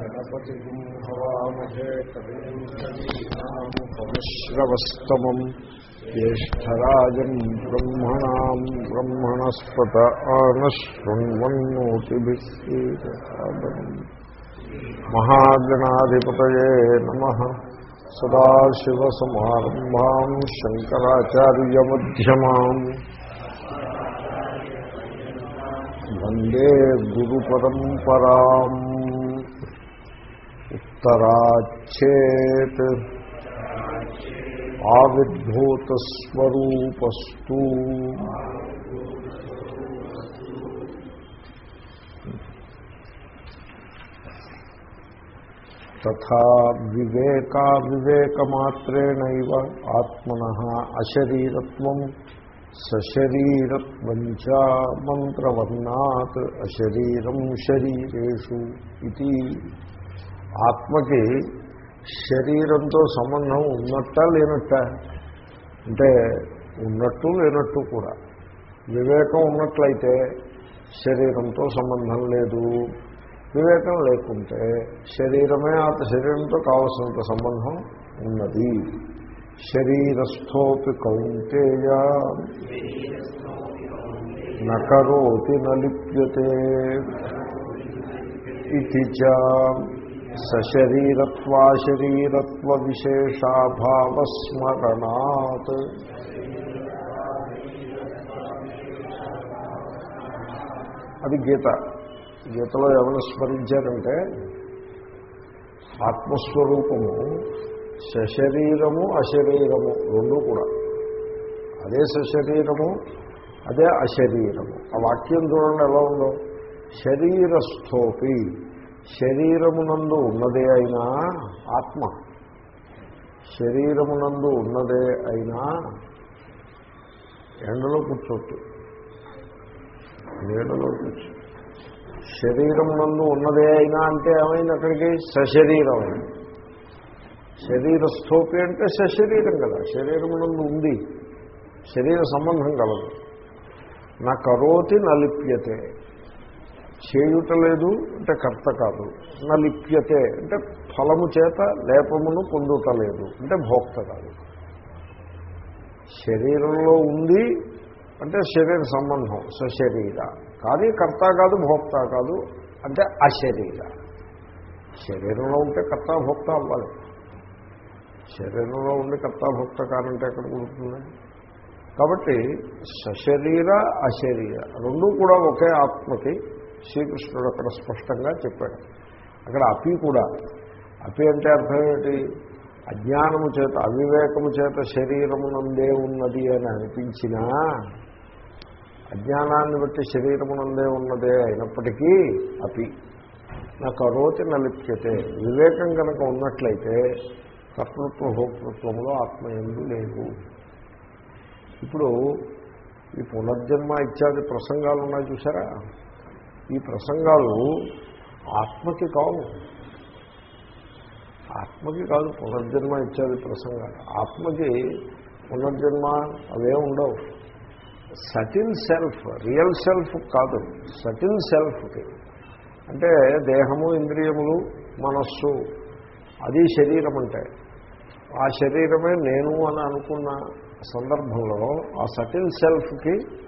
गणपतिगुम् हवामहे कविश्रवस्तमम् ज्येष्ठराजम् ब्रह्मणाम् ब्रह्मणस्पत आनशृण्वन्नोतिभिस्तीकसादनम् महागणाधिपतये नमः। सदाशिवसमारम्भाम् शङ्कराचार्यमध्यमाम् ఉత్తరాచ్చేత్ ఆవిర్భూతస్వరూపస్తు. తథా వివేకా వివేకమాత్రేణైవ ఆత్మన అశరీరత్వం సశరీరత్వం చ మంత్రవర్ణాత్ అశరీరం శరీరేషు ఇది. ఆత్మకి శరీరంతో సంబంధం ఉన్నట్ట లేనట్ట? అంటే ఉన్నట్టు లేనట్టు కూడా. వివేకం ఉన్నట్లయితే శరీరంతో సంబంధం లేదు. వివేకం లేకుంటే శరీరమే ఆ శరీరంతో కావలసినంత సంబంధం ఉన్నది. శరీరస్థోపి కౌంటేయ నకరోతి నలిప్యతే. ఇది చ సశరీరత్వాశరీరత్వ విశేషాభావస్మరణాత్ అది గీత. గీతలో ఎవరు స్మరించారంటే ఆత్మస్వరూపము సశరీరము అశరీరము రెండు కూడా. అదే సశరీరము అదే అశరీరము. ఆ వాక్యం చూడండి ఎలా ఉందో. శరీరస్థోపి. శరీరమునందు ఉన్నదే అయినా ఆత్మ. శరీరమునందు ఉన్నదే అయినా ఎండలో కూర్చోట్టు నీడలో కూర్చో. శరీరం నందు ఉన్నదే అయినా అంటే ఏమైంది అక్కడికి? సశరీరం. శరీరస్థోపి అంటే సశరీరం కదా. శరీరమునందు నందు ఉంది. శరీర సంబంధం కలదు. నా కరోతి నలిప్యతే. చేయుట లేదు అంటే కర్త కాదు. నలిప్యతే అంటే ఫలము చేత లేపమును పొందుట లేదు అంటే భోక్త కాదు. శరీరంలో ఉంది అంటే శరీర సంబంధం సశరీర. కానీ కర్త కాదు భోక్త కాదు అంటే అశరీర. శరీరంలో ఉంటే కర్త భోక్త అవ్వాలి. శరీరంలో ఉండి కర్త భోక్త కానంటే ఎక్కడ కుదురుతుంది? కాబట్టి సశరీర అశరీర రెండూ కూడా ఒకే ఆత్మకి శ్రీకృష్ణుడు అక్కడ స్పష్టంగా చెప్పాడు. అక్కడ అపి కూడా అపి అంటే అర్థం ఏమిటి? అజ్ఞానము చేత అవివేకము చేత శరీరమునందే ఉన్నది అని అనిపించినా అజ్ఞానాన్ని బట్టి శరీరమునందే ఉన్నదే అయినప్పటికీ అపి. నా కరోతి నలిప్యతే వివేకం కనుక ఉన్నట్లయితే కర్తృత్వ భోక్తృత్వంలో ఆత్మయందు లేవు. ఇప్పుడు ఈ పునర్జన్మ ఇత్యాది ప్రసంగాలు ఉన్నాయి చూసారా? ఈ ప్రసంగాలు ఆత్మకి కావు. ఆత్మకి కాదు పునర్జన్మ ఇచ్చేది ప్రసంగాలు. ఆత్మకి పునర్జన్మ అవే ఉండవు. సటిల్ సెల్ఫ్ రియల్ సెల్ఫ్ కాదు. సటిల్ సెల్ఫ్కి. అంటే దేహము ఇంద్రియములు మనస్సు అది శరీరం అంటే. ఆ శరీరమే నేను అని అనుకున్న సందర్భంలో ఆ సటిల్ సెల్ఫ్కి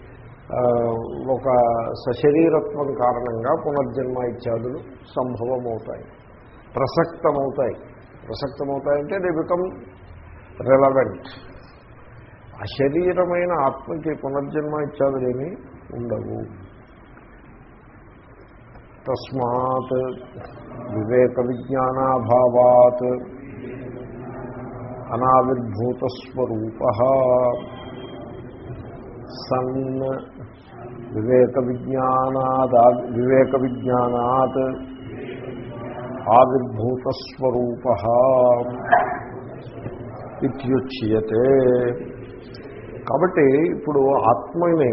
ఒక సశరీరత్వం కారణంగా పునర్జన్మ ఇత్యాదులు సంభవమవుతాయి. ప్రసక్తమవుతాయి. ప్రసక్తమవుతాయంటే దే బికమ్ రెలవెంట్ అశరీరమైన ఆత్మకి పునర్జన్మ ఇత్యాదులేమీ ఉండవు. తస్మాత్ వివేక విజ్ఞానాభావాత్ అనావిర్భూతస్వరూప సన్ వివేక విజ్ఞానాదా వివేక విజ్ఞానాత్ ఆవిర్భూతస్వరూప ఇత్యుచ్యతే. కాబట్టి ఇప్పుడు ఆత్మని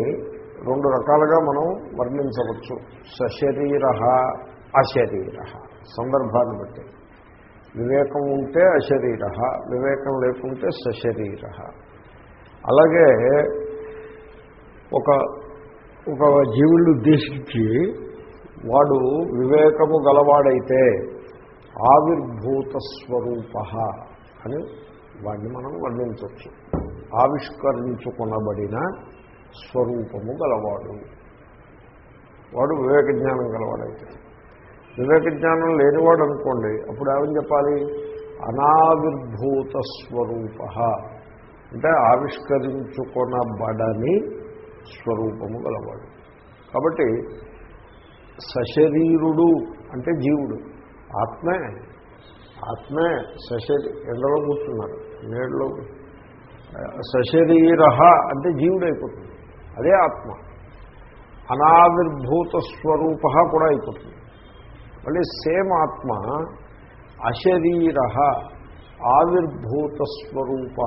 రెండు రకాలుగా మనం వర్ణించవచ్చు. సశరీర అశరీర సందర్భాన్ని బట్టి. వివేకం ఉంటే అశరీర వివేకం లేకుంటే సశరీర. అలాగే ఒక ఒక జీవుళ్ళు ఉద్దేశించి వాడు వివేకము గలవాడైతే ఆవిర్భూత స్వరూప అని వాడిని మనం వర్ణించవచ్చు. ఆవిష్కరించుకొనబడిన స్వరూపము గలవాడు. వాడు వివేక జ్ఞానం గలవాడైతే. వివేక జ్ఞానం లేనివాడు అనుకోండి అప్పుడు ఏమని చెప్పాలి? అనావిర్భూత స్వరూప. అంటే ఆవిష్కరించుకొనబడని స్వరూపము గలవాడు. కాబట్టి సశరీరుడు అంటే జీవుడు. ఆత్మే ఆత్మే సశరీ ఎండలో కూర్చున్నారు నీడలో సశరీర అంటే జీవుడైపోతుంది. అదే ఆత్మ. అనావిర్భూత స్వరూప కూడా అయిపోతుంది. మళ్ళీ సేమ్ ఆత్మ అశరీర ఆవిర్భూత స్వరూప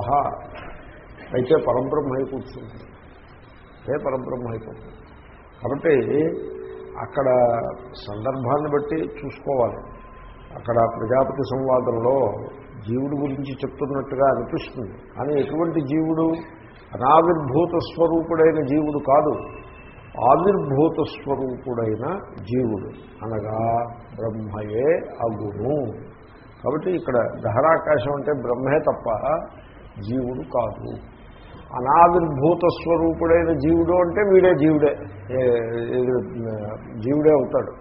అయితే పరబ్రహ్మ అయి కూర్చుంటుంది అదే పరబ్రహ్మ అయిపోతుంది కాబట్టి అక్కడ సందర్భాన్ని బట్టి చూసుకోవాలి. అక్కడ ప్రజాపతి సంవాదంలో జీవుడు గురించి చెప్తున్నట్టుగా అనిపిస్తుంది. కానీ ఎటువంటి జీవుడు అనావిర్భూత స్వరూపుడైన జీవుడు కాదు. ఆవిర్భూత స్వరూపుడైన జీవుడు అనగా బ్రహ్మయే అగును. కాబట్టి ఇక్కడ దహరాకాశం అంటే బ్రహ్మే తప్ప జీవుడు కాదు. అనావిర్భూత స్వరూపుడైన జీవుడు అంటే వీడే జీవుడే. జీవుడే అవుతాడు.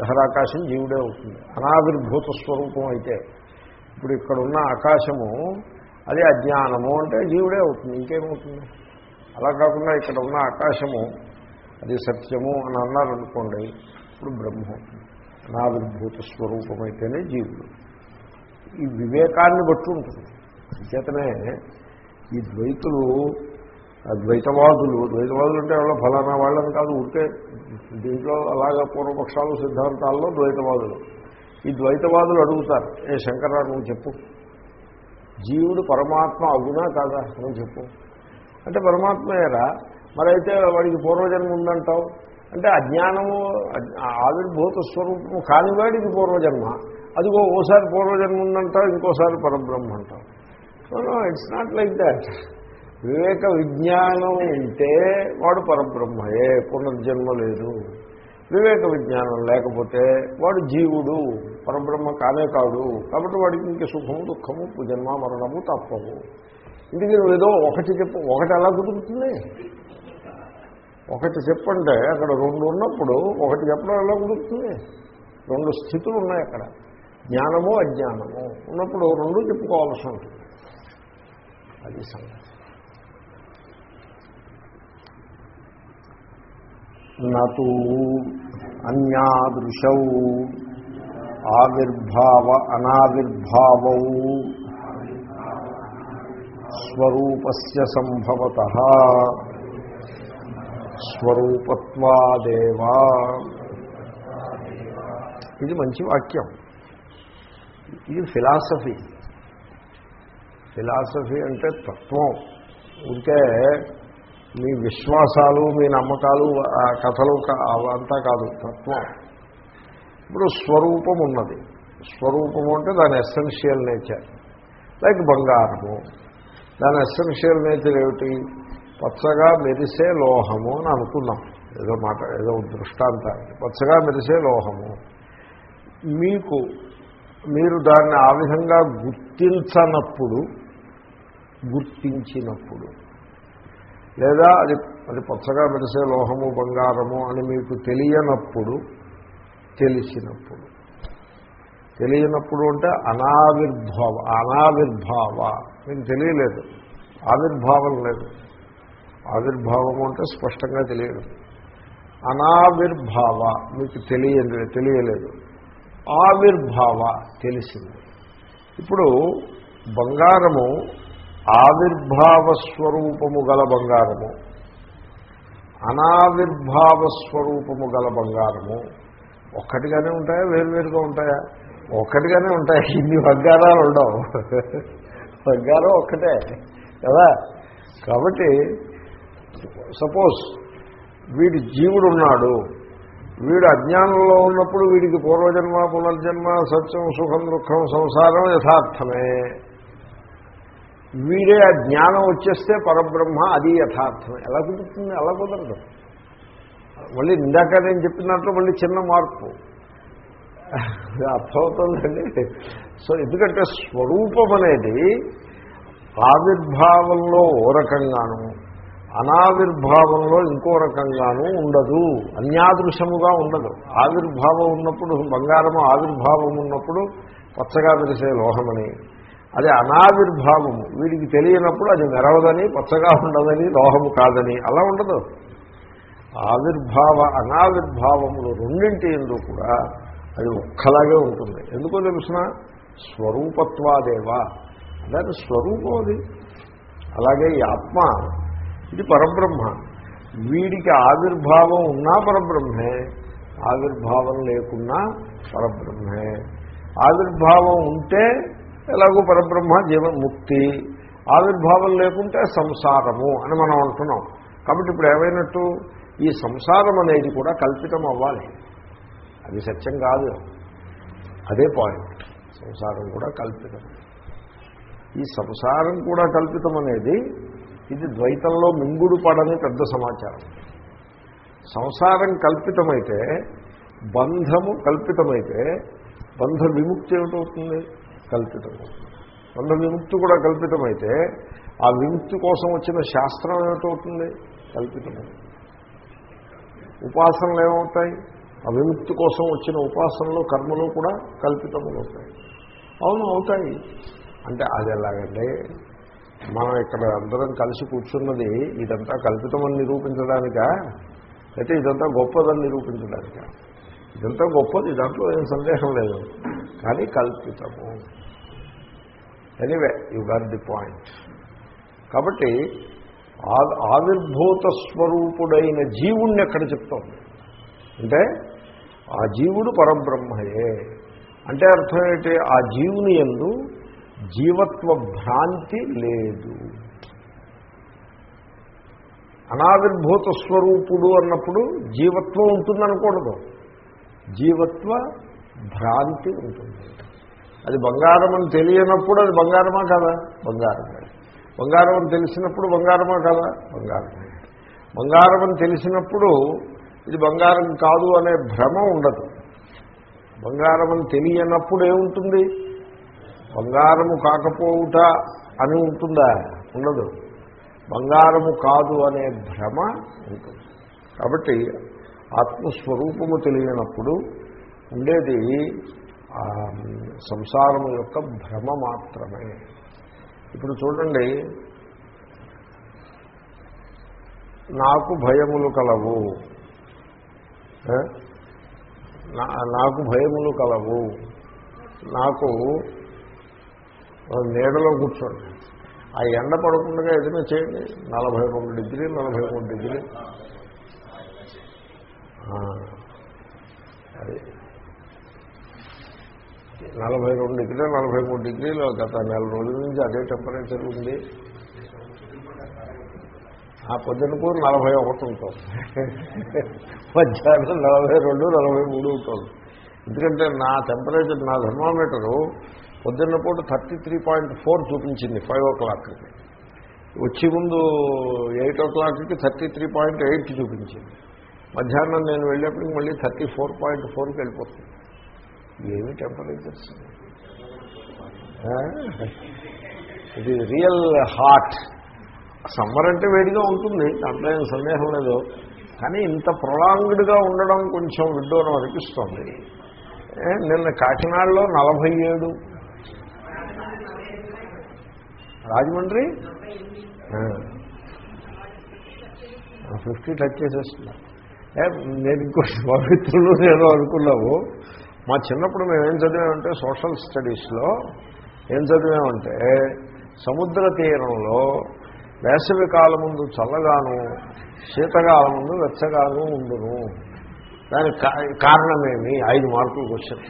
దహరాకాశం జీవుడే అవుతుంది. అనావిర్భూత స్వరూపం అయితే ఇప్పుడు ఇక్కడ ఉన్న ఆకాశము అది అజ్ఞానము అంటే జీవుడే అవుతుంది. ఇంకేమవుతుంది? అలా కాకుండా ఇక్కడ ఉన్న ఆకాశము అది సత్యము అని అన్నారనుకోండి ఇప్పుడు బ్రహ్మ. అవుతుంది అనావిర్భూత స్వరూపం అయితేనే జీవుడు. ఈ వివేకాన్ని బట్టి ఉంటుంది. అంచేతనే ఈ ద్వైతులు ద్వైతవాదులు ద్వైతవాదులు అంటే ఎవరో ఫలానా వాళ్ళని కాదు ఉంటే దీంట్లో అలాగా పూర్వపక్షాలు సిద్ధాంతాల్లో ద్వైతవాదులు. ఈ ద్వైతవాదులు అడుగుతారు ఏ శంకరా నువ్వు చెప్పు. జీవుడు పరమాత్మ అవునా కాదా? నువ్వు చెప్పు. అంటే పరమాత్మయేరా మరైతే వాడికి పూర్వజన్మ ఉందంటావు? అంటే అజ్ఞానము ఆవిర్భూత స్వరూపము కానివాడికి పూర్వజన్మ. అదిగో ఓసారి పూర్వజన్మ ఉందంటావు ఇంకోసారి పరబ్రహ్మ అంటావు. No it's not like that వివేక విజ్ఞానం ఉంటే వాడు పరబ్రహ్మయే పునర్జన్మ లేదు. వివేక విజ్ఞానం లేకపోతే వాడు జీవుడు పరబ్రహ్మ కానే కాడు. కాబట్టి వాడికి ఇంక సుఖము దుఃఖము జన్మ మరణము తప్పవు. ఇది నువ్వు ఏదో ఒకటి చెప్పు. ఒకటి ఎలా కుదురుతుంది? ఒకటి చెప్పంటే అక్కడ రెండు ఉన్నప్పుడు ఒకటి చెప్పడం ఎలా కుదురుతుంది? రెండు స్థితులు ఉన్నాయి అక్కడ. జ్ఞానము అజ్ఞానము. ఉన్నప్పుడు రెండు చెప్పుకోవాల్సి ఉంటుంది. అది సంగతి. నూ అన్యాదృశౌ ఆవిర్భావ అనావిర్భావ స్వరూపస్య సంభవత స్వరూపత్వాదేవా. ఇది మంచి వాక్యం. ఇది ఫిలాసఫీ. ఫిలాసఫీ అంటే తత్వం. ఉంటే మీ విశ్వాసాలు మీ నమ్మకాలు ఆ కథలు అంతా కాదు తత్వం. ఇప్పుడు స్వరూపం ఉన్నది. స్వరూపము అంటే దాని ఎసెన్షియల్ నేచర్ లైక్ బంగారము. దాని ఎసెన్షియల్ నేచర్ ఏమిటి? పచ్చగా మెరిసే లోహము అని అనుకున్నాం. ఏదో మాట ఏదో దృష్టాంతానికి. పచ్చగా మెరిసే లోహము. మీకు మీరు దాన్ని ఆ విధంగా గుర్తించనప్పుడు గుర్తించినప్పుడు. లేదా అది అది పచ్చగా మెరిసే లోహము బంగారము అని మీకు తెలియనప్పుడు తెలిసినప్పుడు. తెలియనప్పుడు అంటే అనావిర్భావ అనావిర్భావ. మీకు తెలియలేదు. ఆవిర్భావం లేదు. ఆవిర్భావము అంటే స్పష్టంగా తెలియదు. అనావిర్భావ మీకు తెలియదు తెలియలేదు. ఆవిర్భావ తెలిసింది. ఇప్పుడు బంగారము ఆవిర్భావ స్వరూపము గల బంగారము. అనావిర్భావ స్వరూపము గల బంగారము. ఒక్కటిగానే ఉంటాయా? వేరువేరుగా ఉంటాయా? ఒక్కటిగానే ఉంటాయి? ఇన్ని బంగారాలు ఉండవు. బంగారం ఒక్కటే కదా? కాబట్టి సపోజ్ వీడి జీవుడు ఉన్నాడు వీడు అజ్ఞానంలో ఉన్నప్పుడు వీడికి పూర్వజన్మ పునర్జన్మ సత్యం సుఖం దుఃఖం సంసారం యథార్థమే. వీడే ఆ జ్ఞానం వచ్చేస్తే పరబ్రహ్మ అది యథార్థం ఎలా కుదురుతుంది? ఎలా కుదరదు. మళ్ళీ ఇందాక నేను చెప్పినట్లు మళ్ళీ చిన్న మార్పు. అర్థమవుతుందండి? సో ఎందుకంటే స్వరూపం అనేది ఆవిర్భావంలో ఓ రకంగాను అనావిర్భావంలో ఇంకో రకంగాను ఉండదు. అన్యాదృశముగా ఉండదు. ఆవిర్భావం ఉన్నప్పుడు బంగారము ఆవిర్భావం ఉన్నప్పుడు పచ్చగా విరిసే లోహమని అది అనావిర్భావము వీడికి తెలియనప్పుడు అది మెరవదని పచ్చగా ఉండదని లోహము కాదని అలా ఉండదు. ఆవిర్భావ అనావిర్భావములు రెండింటి ఎందు కూడా అది ఒక్కలాగే ఉంటుంది. ఎందుకో తెలుసిన? స్వరూపత్వాదేవా. దాని స్వరూపం అది. అలాగే ఈ ఆత్మ ఇది పరబ్రహ్మ. వీడికి ఆవిర్భావం ఉన్నా పరబ్రహ్మే ఆవిర్భావం లేకున్నా పరబ్రహ్మే. ఆవిర్భావం ఉంటే ఎలాగో పరబ్రహ్మ జీవన్ముక్తి ఆవిర్భావం లేకుంటే సంసారము అని మనం అంటున్నాం. కాబట్టి ఇప్పుడు ఏమైనట్టు? ఈ సంసారం అనేది కూడా కల్పితం అవ్వాలి. అది సత్యం కాదు. అదే పాయింట్ సంసారం కూడా కల్పితం. ఈ సంసారం కూడా కల్పితం అనేది ఇది ద్వైతంలో మింగుడు పడని పెద్ద సమాచారం. సంసారం కల్పితమైతే బంధము కల్పితమైతే బంధ విముక్తి ఏమిటవుతుంది? కల్పితం. బంధ విముక్తి కూడా కల్పితమైతే ఆ విముక్తి కోసం వచ్చిన శాస్త్రం ఏమిటవుతుంది? కల్పితమే ఉపాసనలు ఏమవుతాయి? ఆ విముక్తి కోసం వచ్చిన ఉపాసనలు కర్మలు కూడా కల్పితములు అవుతాయి అవును అవుతాయి. అంటే అది ఎలాగండి మనం ఇక్కడ అందరం కలిసి కూర్చున్నది ఇదంతా కల్పితమని నిరూపించడానిక? అయితే ఇదంతా గొప్పదని నిరూపించడానిక? ఇదంతా గొప్పది దాంట్లో ఏం సందేహం లేదు. కానీ కల్పితము. Anyway you got the point కాబట్టి ఆవిర్భూత స్వరూపుడైన జీవుణ్ణి ఎక్కడ చెప్తోంది? అంటే ఆ జీవుడు పరబ్రహ్మయే. అంటే అర్థం ఏంటి? ఆ జీవుని ఎందు జీవత్వ భ్రాంతి లేదు. అనావిర్భూత స్వరూపుడు అన్నప్పుడు జీవత్వం ఉంటుందనకూడదు. జీవత్వ భ్రాంతి ఉంటుంది. అది బంగారం అని తెలియనప్పుడు అది బంగారమా కదా? బంగారమే. బంగారం అని తెలిసినప్పుడు బంగారమా కదా? బంగారమే. బంగారం అని తెలిసినప్పుడు ఇది బంగారం కాదు అనే భ్రమ ఉండదు. బంగారం అని తెలియనప్పుడు ఏముంటుంది? బంగారము కాకపోవుట అని ఉంటుందా? ఉండదు. బంగారము కాదు అనే భ్రమ ఉంటుంది. కాబట్టి ఆత్మస్వరూపము తెలియనప్పుడు ఉండేది సంసారము యొక్క భ్రమ మాత్రమే. ఇప్పుడు చూడండి నాకు భయములు కలవు. నాకు భయములు కలవు. నాకు నీడలో కూర్చోండి. ఆ ఎండ పడకుండా ఏదైనా చేయండి. నలభై రెండు డిగ్రీ నలభై మూడు డిగ్రీ. అది నలభై రెండు డిగ్రీ నలభై మూడు డిగ్రీలు గత నెల రోజుల నుంచి అదే టెంపరేచర్ ఉంది. ఆ పొద్దునపూర్ నలభై ఒకటి ఉంటుంది. మధ్యాహ్నం నలభై రెండు నలభై మూడు ఉంటుంది. ఎందుకంటే నా టెంపరేచర్ నా థర్మామీటరు పొద్దున్న పూట థర్టీ త్రీ పాయింట్ ఫోర్ చూపించింది ఫైవ్ ఓ క్లాక్కి. వచ్చే ముందు ఎయిట్ ఓ క్లాక్కి థర్టీ త్రీ పాయింట్ ఎయిట్ చూపించింది. మధ్యాహ్నం నేను వెళ్ళేప్పటికి మళ్ళీ థర్టీ ఫోర్ పాయింట్ ఫోర్కి వెళ్ళిపోతుంది. ఏమి టెంపరేచర్స్ ఇది రియల్ హాట్ సమ్మర్ అంటే వేడిగా ఉంటుంది దాంట్లో ఏం సందేహం లేదు. కానీ ఇంత ప్రొలాంగ్డ్గా ఉండడం కొంచెం విడ్డూరం అనిపిస్తోంది. నిన్న కాకినాడలో నలభై ఏడు. రాజమండ్రి? ఫిఫ్టీ టచ్ చేసేస్తున్నా. నేను ఇంకో పవిత్రులు నేను అనుకున్నాము. మా చిన్నప్పుడు మేము ఏం చదివామంటే సోషల్ స్టడీస్లో ఏం చదివామంటే సముద్ర తీరంలో వేసవి కాలం ముందు చల్లగాను శీతకాలం ముందు వెచ్చగాను ఉండును. దానికి కారణమేమి? ఐదు మార్కులు క్వశ్చన్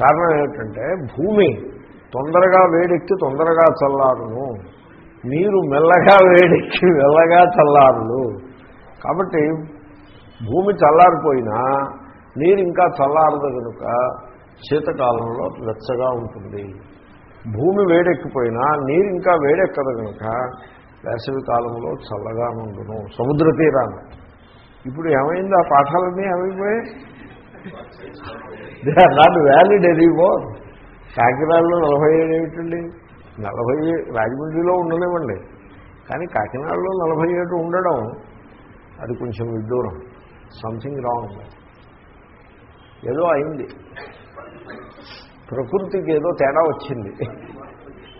కారణం ఏమిటంటే భూమి తొందరగా వేడెక్కి తొందరగా చల్లారును. నీరు మెల్లగా వేడెక్కి మెల్లగా చల్లారును. కాబట్టి భూమి చల్లారిపోయినా నీరు ఇంకా చల్లారదు కనుక శీతకాలంలో వెచ్చగా ఉంటుంది. భూమి వేడెక్కిపోయినా నీరు ఇంకా వేడెక్కదు కనుక వేసవి కాలంలో చల్లగా ఉండును సముద్ర తీరాన్ని ఇప్పుడు ఏమైంది? ఆ పాఠాలన్నీ ఏమైపోయాయి? They are not valid anymore కాకినాడలో నలభై ఏడు ఏమిటండి? నలభై రాజమండ్రిలో ఉండలేమండి కానీ కాకినాడలో నలభై ఏడు ఉండడం అది కొంచెం విడ్డూరం. సంథింగ్ రాంగ్ ఏదో అయింది. ప్రకృతికి ఏదో తేడా వచ్చింది.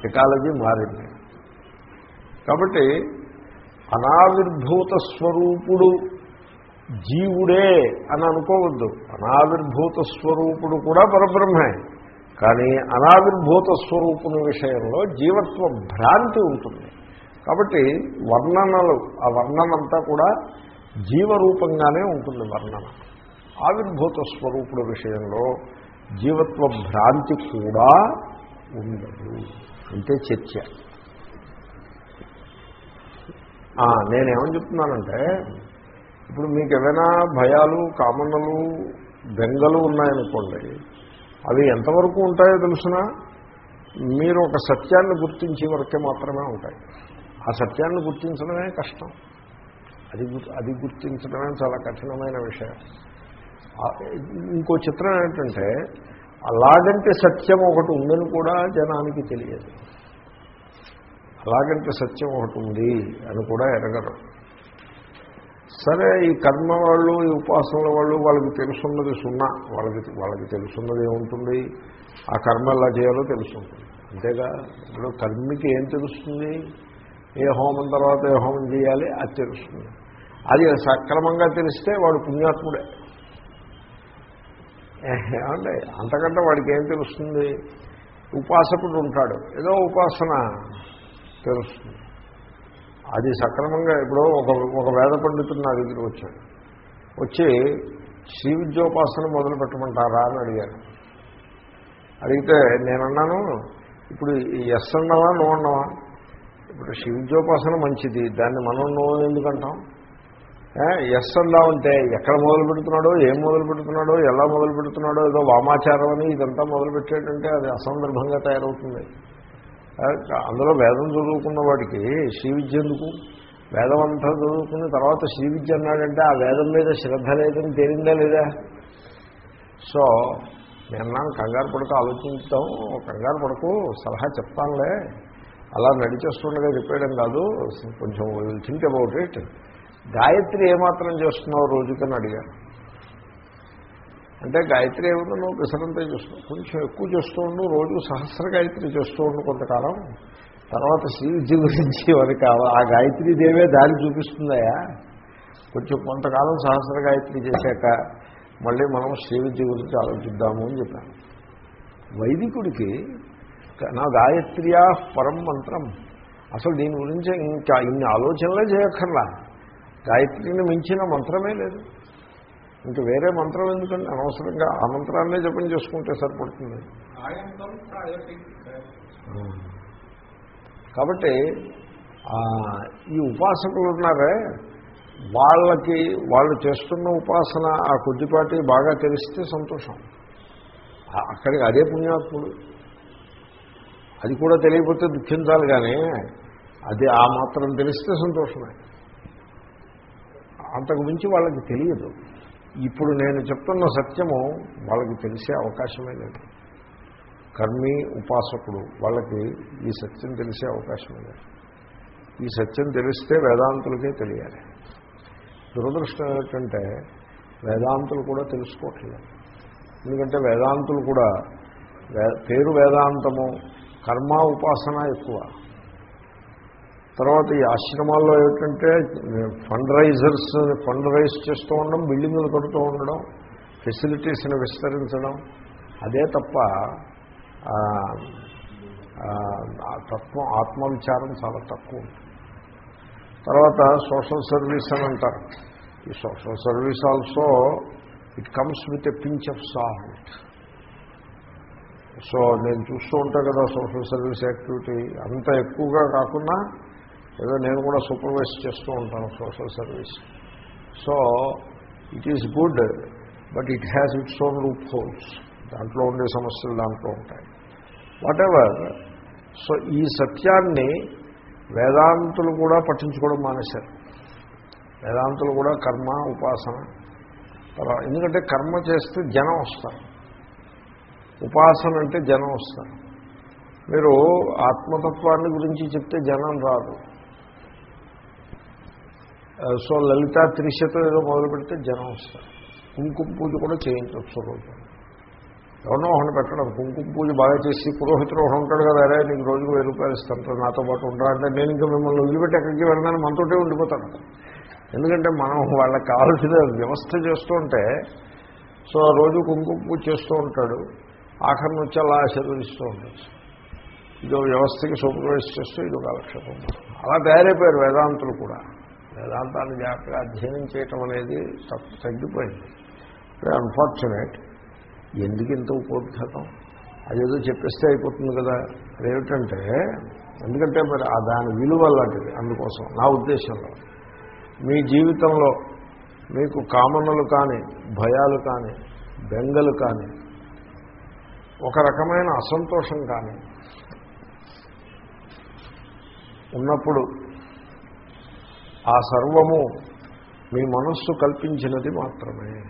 ఎకాలజీ మారింది. కాబట్టి అనావిర్భూత స్వరూపుడు జీవుడే అని అనుకోవద్దు. అనావిర్భూత స్వరూపుడు కూడా పరబ్రహ్మే. కానీ అనావిర్భూత స్వరూపుని విషయంలో జీవత్వ భ్రాంతి ఉంటుంది. కాబట్టి వర్ణనలు ఆ వర్ణనంతా కూడా జీవరూపంగానే ఉంటుంది వర్ణన. ఆవిర్భూత స్వరూపుల విషయంలో జీవత్వ భ్రాంతి కూడా ఉండదు. అంటే చర్చ. నేనేమని చెప్తున్నానంటే ఇప్పుడు మీకు ఏమైనా భయాలు కామనలు బెంగలు ఉన్నాయనుకోండి అవి ఎంతవరకు ఉంటాయో తెలుసునా? మీరు ఒక సత్యాన్ని గుర్తించే వరకే మాత్రమే ఉంటాయి. ఆ సత్యాన్ని గుర్తించడమే కష్టం. అది అది గుర్తించడమే చాలా కఠినమైన విషయం. ఇంకో చిత్రం ఏంటంటే అలాగంటే సత్యం ఒకటి ఉందని కూడా జనానికి తెలియదు. అలాగంటే సత్యం ఒకటి ఉంది అని కూడా ఎరగరు. సరే ఈ కర్మ వాళ్ళు ఈ ఉపాసనల వాళ్ళు వాళ్ళకి తెలుసున్నది సున్నా. వాళ్ళకి వాళ్ళకి తెలుసున్నది ఏముంటుంది? ఆ కర్మ ఎలా చేయాలో తెలుసుంటుంది. అంతేగా ఇప్పుడు కర్మికి ఏం తెలుస్తుంది? ఏ హోమం తర్వాత ఏ హోమం చేయాలి? అది తెలుస్తుంది. అది సక్రమంగా తెలిస్తే వాడు పుణ్యాత్ముడే. ఏమండి అంతకంటే వాడికి ఏం తెలుస్తుంది? ఉపాసకుడు ఉంటాడు. ఏదో ఉపాసన తెలుస్తుంది. అది సక్రమంగా ఇప్పుడు ఒక ఒక వేద పండితుడు నా దగ్గరికి వచ్చాడు. వచ్చి శ్రీ విద్యోపాసన మొదలు పెట్టమంటారా అని అడిగాను అడిగితే నేనన్నాను ఇప్పుడు ఎస్ అన్నవా నో అన్నవా? ఇప్పుడు శ్రీ విద్యోపాసన మంచిది దాన్ని మనం నో ఎందుకంటాం? ఎస్ ఉంటే ఎక్కడ మొదలు పెడుతున్నాడో ఏం మొదలు పెడుతున్నాడో ఎలా మొదలు పెడుతున్నాడో ఏదో వామాచారం అని ఇదంతా మొదలు పెట్టేటంటే అది అసందర్భంగా తయారవుతుంది. అందులో వేదం చదువుకున్న వాడికి శ్రీ విద్య ఎందుకు? వేదం అంతా చదువుకున్న తర్వాత శ్రీ విద్య అన్నాడంటే ఆ వేదం మీద శ్రద్ధ లేదని తేలిందా లేదా? సో నేను కంగారు పడుకు ఆలోచించుతాం కంగారు పడుకు సలహా చెప్తానులే. అలా నడిచేస్తుండగా చెప్పేయడం కాదు కొంచెం థింక్ అబౌట్ ఇట్ గాయత్రి ఏమాత్రం చేస్తున్నావు రోజుకని అడిగాను. అంటే గాయత్రి ఏమన్నా నువ్వు పిసరంతే చేస్తున్నావు? కొంచెం ఎక్కువ చేస్తూ ఉండు రోజు సహస్ర గాయత్రి చేస్తూ ఉండు కొంతకాలం. తర్వాత శ్రీ గురించి వారికి కావాలి ఆ గాయత్రి దేవే దారి చూపిస్తుందయా? కొంచెం కొంతకాలం సహస్ర గాయత్రి చేశాక మళ్ళీ మనం శ్రీవిద్య గురించి ఆలోచిద్దాము అని చెప్పాను. వైదికుడికి నా గాయత్రియా పరం మంత్రం. అసలు దీని గురించి ఇంకా ఇన్ని ఆలోచనలే చేయక్కర్లా. గాయత్రిని మించిన మంత్రమే లేదు. ఇంక వేరే మంత్రం ఎందుకంటే అనవసరంగా ఆ మంత్రాన్నే జపం చేసుకుంటే సరిపడుతుంది. కాబట్టి ఈ ఉపాసకులు ఉన్నారే వాళ్ళకి వాళ్ళు చేస్తున్న ఉపాసన ఆ కొద్దిపాటి బాగా తెలిస్తే సంతోషం. అక్కడికి అదే పుణ్యాత్ముడు. అది కూడా తెలియకపోతే దుఃఖించాలి కానీ అది ఆ మాత్రం తెలిస్తే సంతోషమే. అంతకు మించి వాళ్ళకి తెలియదు. ఇప్పుడు నేను చెప్తున్న సత్యము వాళ్ళకి తెలిసే అవకాశమే లేదు. కర్మి ఉపాసకుడు వాళ్ళకి ఈ సత్యం తెలిసే అవకాశమే లేదు. ఈ సత్యం తెలిస్తే వేదాంతులకే తెలియాలి. దురదృష్టం ఏంటంటే వేదాంతులు కూడా తెలుసుకోవట్లేదు. ఎందుకంటే వేదాంతులు కూడా పేరు వేదాంతము కర్మ ఉపాసన ఎక్కువ. తర్వాత ఈ ఆశ్రమాల్లో ఏమిటంటే ఫండ్ రైజర్స్ ఫండ్ రైజ్ చేస్తూ ఉండడం బిల్డింగులు కడుతూ ఉండడం ఫెసిలిటీస్ని విస్తరించడం అదే తప్ప తత్వం ఆత్మవిచారం చాలా తక్కువ తర్వాత సోషల్ సర్వీస్ అని అంటారు. ఈ social service also it comes with a pinch of salt so నేను చూస్తూ ఉంటాను కదా సోషల్ సర్వీస్ యాక్టివిటీ అంత ఎక్కువగా కాకుండా ఏదో నేను కూడా సూపర్వైజ్ చేస్తూ ఉంటాను social service so it is good but it has its own loopholes దాంట్లో ఉండే సమస్యలు దాంట్లో ఉంటాయి. వాటెవర్ సో ఈ సత్యాన్ని వేదాంతులు కూడా పట్టించుకోవడం మానేశారు. వేదాంతులు కూడా కర్మ ఉపాసన. తర్వాత ఎందుకంటే కర్మ చేస్తే జనం వస్తారు. ఉపాసన అంటే జనం వస్తారు. మీరు ఆత్మతత్వాన్ని గురించి చెప్తే జనం రాదు సో లలిత త్రిశతం ఏదో మొదలు పెడితే జనం వస్తారు. కుంకుమ పూజ కూడా చేయించవచ్చు రోజు ఎవరినో ఒకటి పెట్టడం. కుంకుమ పూజ బాగా చేసి పురోహిత ఒకడు ఉంటాడు కదా అరే నీకు రోజుకు వెయ్యి రూపాయలు ఇస్తాను నాతో పాటు ఉంటా అంటే నేను ఇంకా మిమ్మల్ని వదిలిపెట్టి ఎక్కడికి వెళ్ళడానికి మనతోటే ఉండిపోతాను. ఎందుకంటే మనం వాళ్ళకి కావాల్సిన వ్యవస్థ చేస్తూ ఉంటే సో ఆ రోజు కుంకుమ పూజ చేస్తూ ఉంటాడు. ఆఖరి నుంచి అలా ఆశీర్వదిస్తూ ఉండొచ్చు. ఇదో వ్యవస్థకి సూపర్వైజ్ చేస్తూ ఇదో కాలక్షేపం. అలా తయారైపోయారు వేదాంతులు కూడా. వేదాంతాన్ని జాగ్రత్తగా అధ్యయనం చేయటం అనేది తగ్గిపోయింది. అన్ఫార్చునేట్ ఎందుకు ఇంత ఉపోద్ఘాతం? అదేదో చెప్పేస్తే అయిపోతుంది కదా. అదేమిటంటే ఎందుకంటే మరి ఆ దాని విలువ లాంటిది అందుకోసం నా ఉద్దేశంలో. మీ జీవితంలో మీకు కామనలు కానీ భయాలు కానీ బెంగలు కానీ ఒక రకమైన అసంతోషం కానీ ఉన్నప్పుడు ఆ సర్వము మీ మనస్సు కల్పించినది మాత్రమే.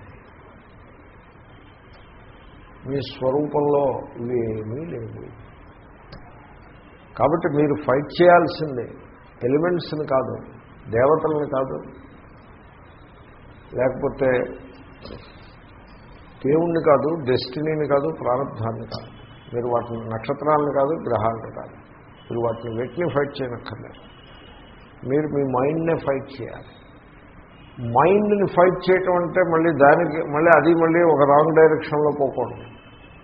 మీ స్వరూపంలో ఇవి ఏమీ లేవు. కాబట్టి మీరు ఫైట్ చేయాల్సిందే. ఎలిమెంట్స్ని కాదు దేవతలను కాదు. లేకపోతే దేవుణ్ణి కాదు డెస్టినీని కాదు ప్రారంభాన్ని కాదు. మీరు వాటిని నక్షత్రాలను కాదు గ్రహాలను కాదు. మీరు వాటిని వెట్ని ఫైట్ చేయనక్కర్లేదు. మీరు మీ మైండ్నే ఫైట్ చేయాలి. మైండ్ని ఫైట్ చేయటం అంటే మళ్ళీ దానికి మళ్ళీ అది మళ్ళీ ఒక రాంగ్ డైరెక్షన్లో పోకూడదు.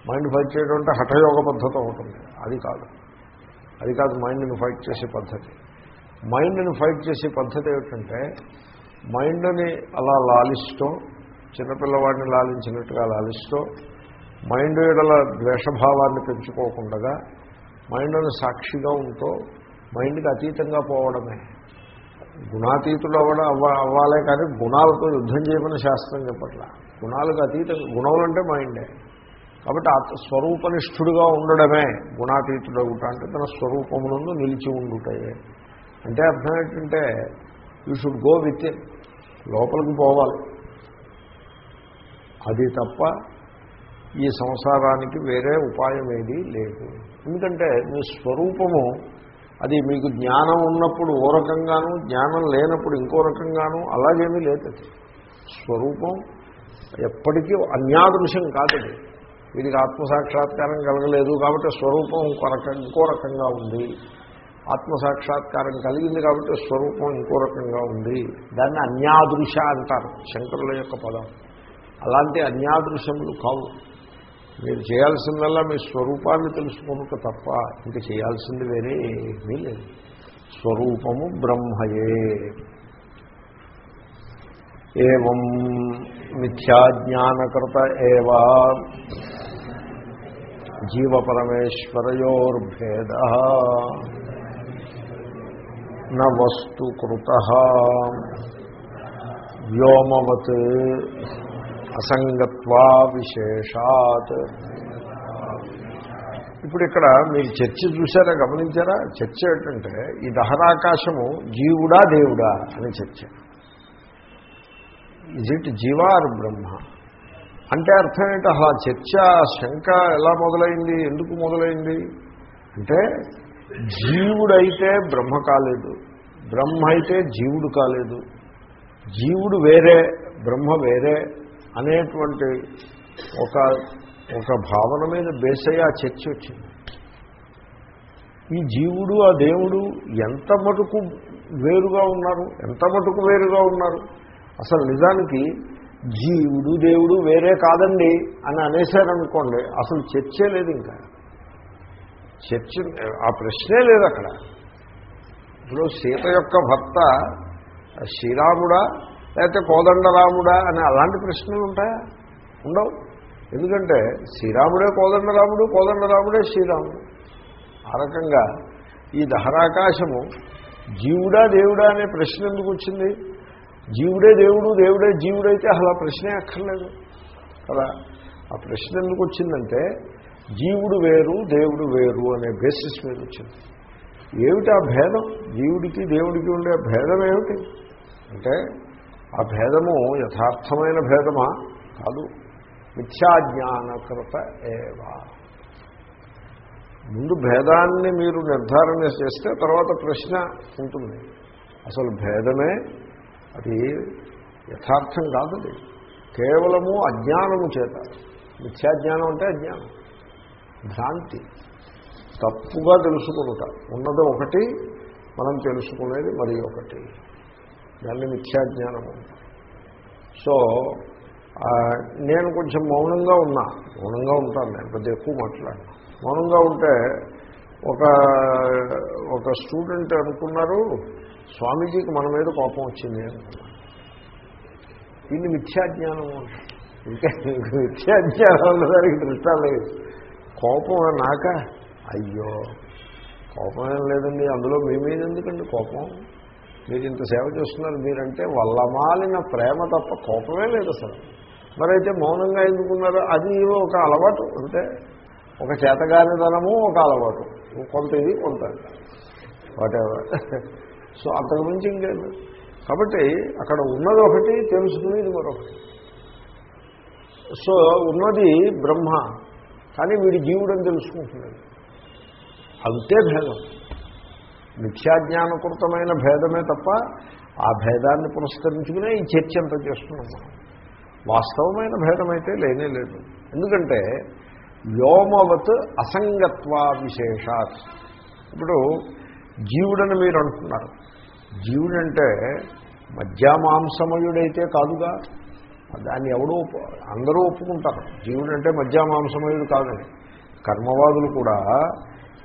మైండ్ ఫైట్ చేయడం అంటే హఠయోగ పద్ధతి ఉంటుంది అది కాదు. అది కాదు మైండ్ని ఫైట్ చేసే పద్ధతి. మైండ్ని ఫైట్ చేసే పద్ధతి ఏమిటంటే మైండ్ని అలా లాలిస్తూ చిన్నపిల్లవాడిని లాలించినట్టుగా లాలిస్తూ మైండ్ ఎడల ద్వేషభావాన్ని పెంచుకోకుండా మైండ్ని సాక్షిగా ఉంటూ మైండ్కి అతీతంగా పోవడమే. గుణాతీతులు అవ్వడం అవ్వ అవ్వాలే కానీ గుణాలతో యుద్ధం చేయమని శాస్త్రం చెప్పట్లా. గుణాలకు అతీతం గుణములు అంటే మైండే. కాబట్టి ఆత్మ స్వరూపనిష్ఠుడుగా ఉండడమే గుణాతీతుడవుట అంటే తన స్వరూపమునందు నిలిచి ఉండుటయే అంటే అర్థం ఏంటంటే యూ షుడ్ గో విత్ లోపలికి పోవాలి. అది తప్ప ఈ సంసారానికి వేరే ఉపాయం ఏదీ లేదు. ఎందుకంటే మీ స్వరూపము అది మీకు జ్ఞానం ఉన్నప్పుడు ఓ రకంగాను జ్ఞానం లేనప్పుడు ఇంకో రకంగాను అలాగేమీ లేదు. అది స్వరూపం ఎప్పటికీ అన్యాదృశ్యం కాదు అది. వీడికి ఆత్మసాక్షాత్కారం కలగలేదు కాబట్టి స్వరూపం ఇంకో రకం ఇంకో రకంగా ఉంది. ఆత్మసాక్షాత్కారం కలిగింది కాబట్టి స్వరూపం ఇంకో రకంగా ఉంది. దాన్ని అన్యాదృశ అంటారు శంకరుల యొక్క పదం. అలాంటి అన్యాదృశ్యములు కావు. మీరు చేయాల్సిందల్లా మీ స్వరూపాన్ని తెలుసుకునుక తప్ప ఇంకా చేయాల్సింది వేరే ఏమీ లేదు. స్వరూపము బ్రహ్మయే. ఏం మిథ్యాజ్ఞానకృత ఏవా జీవపరమేశ్వరయోర్భేద న వస్తుకృత వ్యోమవత్ అసంగత్వా విశేషాత్ ఇప్పుడు ఇక్కడ మీరు చర్చ చూసారా గమనించారా? చర్చ ఏంటంటే ఈ దహరాకాశము జీవుడా దేవుడా అని చర్చ. ఇజ్ ఇట్ జీవార్ బ్రహ్మ? అంటే అర్థం ఏంటి? అసలు ఆ చర్చ శంక ఎలా మొదలైంది? ఎందుకు మొదలైంది? అంటే జీవుడైతే బ్రహ్మ కాలేదు. బ్రహ్మ అయితే జీవుడు కాలేదు. జీవుడు వేరే బ్రహ్మ వేరే అనేటువంటి ఒక ఒక భావన మీద బేస్ అయ్యి ఆ చర్చ వచ్చింది. ఈ జీవుడు ఆ దేవుడు ఎంత మటుకు వేరుగా ఉన్నారు? ఎంత మటుకు వేరుగా ఉన్నారు? అసలు నిజానికి జీవుడు దేవుడు వేరే కాదండి అని అనేశారనుకోండి అసలు చర్చే లేదు ఇంకా. చర్చ ఆ ప్రశ్నే లేదు అక్కడ. ఇప్పుడు సీత యొక్క భర్త శ్రీరాముడా లేకపోతే కోదండరాముడా అని అలాంటి ప్రశ్నలు ఉంటాయా? ఉండవు. ఎందుకంటే శ్రీరాముడే కోదండరాముడు కోదండరాముడే శ్రీరాముడు. ఆ రకంగా ఈ దహరాకాశము జీవుడా దేవుడా అనే ప్రశ్న ఎందుకు వచ్చింది? జీవుడే దేవుడు దేవుడే జీవుడైతే అసలు ఆ ప్రశ్నే అక్కర్లేదు. కదా? ఆ ప్రశ్న ఎందుకు వచ్చిందంటే జీవుడు వేరు దేవుడు వేరు అనే బేసిస్ మీద వచ్చింది. ఏమిటి ఆ భేదం? జీవుడికి దేవుడికి ఉండే భేదం ఏమిటి? అంటే ఆ భేదము యథార్థమైన భేదమా? కాదు. మిథ్యాజ్ఞానకృత ఏవా. ముందు భేదాన్ని మీరు నిర్ధారణ చేస్తే తర్వాత ప్రశ్న ఉంటుంది. అసలు భేదమే అది యథార్థం కాదు అది కేవలము అజ్ఞానము చేత. మిథ్యాజ్ఞానం అంటే అజ్ఞానం. భ్రాంతి. తప్పుగా తెలుసుకునుట. ఉన్నది ఒకటి మనం తెలుసుకునేది మరి ఒకటి. దాన్ని మిథ్యాజ్ఞానము సో నేను కొంచెం మౌనంగా ఉన్నా. మౌనంగా ఉంటాను నేను పెద్ద ఎక్కువ మాట్లాడినా. మౌనంగా ఉంటే ఒక ఒక స్టూడెంట్ అనుకున్నారు స్వామీజీకి మన మీద కోపం వచ్చింది అనుకున్నారు దీన్ని మిథ్యాజ్ఞానము ఇంకా మిథ్యాజ్ఞానం అన్నదానికి దృష్టాలు లేదు. కోపం నాక? అయ్యో కోపం ఏం లేదండి అందులో మీ మీద ఎందుకండి కోపం? మీరు ఇంత సేవ చేస్తున్నారు మీరంటే వల్లమాలిన ప్రేమ తప్ప కోపమే లేదు అసలు. మరైతే మౌనంగా ఎందుకున్నారు అది ఒక అలవాటు అంటే ఒక చేతగానిదనము ఒక అలవాటు. కొంత ఇది కొంత వాటెవర్ సో అంతకు మించి ఇంకేం కాబట్టి అక్కడ ఉన్నది ఒకటి తెలుసుకునేది మరొకటి. సో ఉన్నది బ్రహ్మ కానీ వీడి జీవుడని తెలుసుకుంటున్నాడు. అంతే భేదం. మిథ్యాజ్ఞానకృతమైన భేదమే తప్ప ఆ భేదాన్ని పురస్కరించుకునే ఈ చర్చ అంతా చేస్తున్నాం మనం. వాస్తవమైన భేదమైతే లేనే లేదు. ఎందుకంటే వ్యోమవత్ అసంగత్వ విశేషాత్. ఇప్పుడు జీవుడని మీరు అంటున్నారు. జీవుడంటే మధ్యామాంసమయుడైతే కాదుగా? దాన్ని ఎవడో ఒప్పు- అందరూ ఒప్పుకుంటారు. జీవుడంటే మధ్యామాంసమయుడు కాదని. కర్మవాదులు కూడా